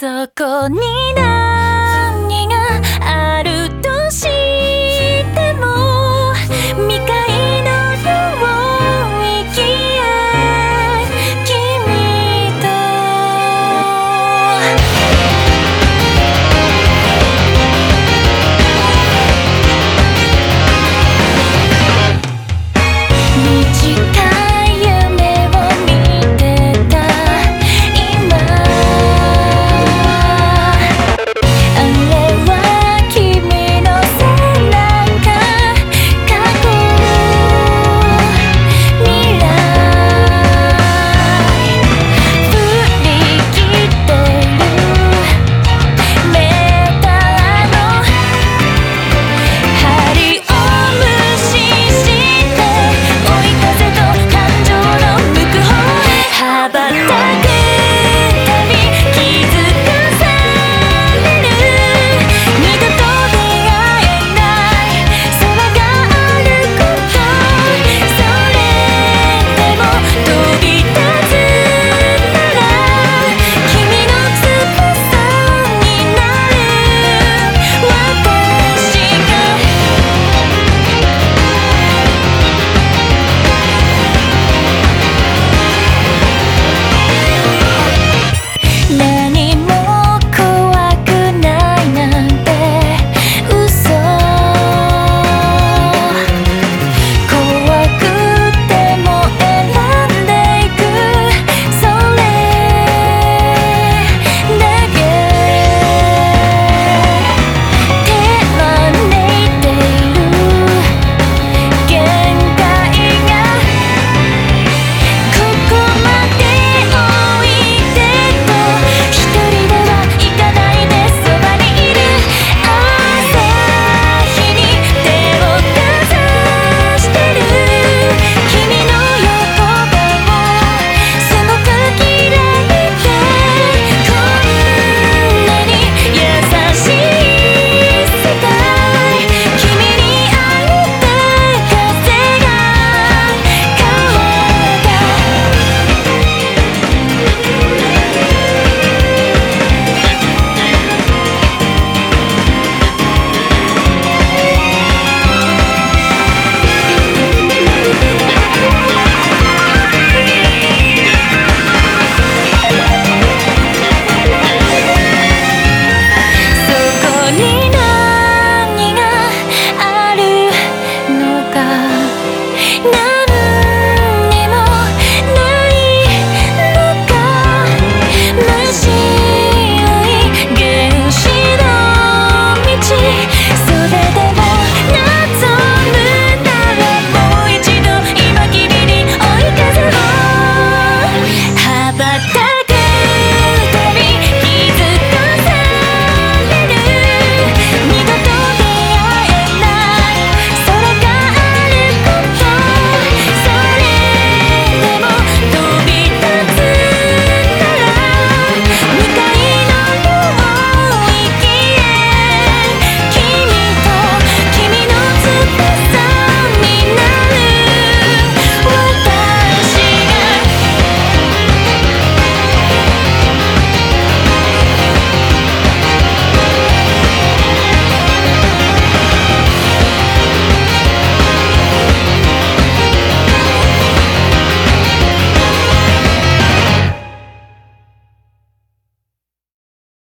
そこにな